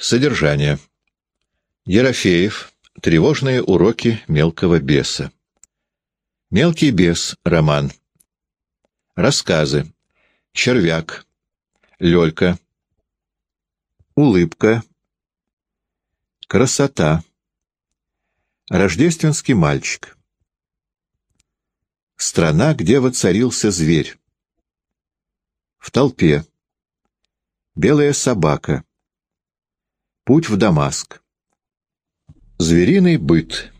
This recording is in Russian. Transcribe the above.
Содержание. Ерофеев. Тревожные уроки мелкого беса. Мелкий бес. Роман. Рассказы. Червяк. Лёлька. Улыбка. Красота. Рождественский мальчик. Страна, где воцарился зверь. В толпе. Белая собака. Путь в Дамаск. Звериный быт.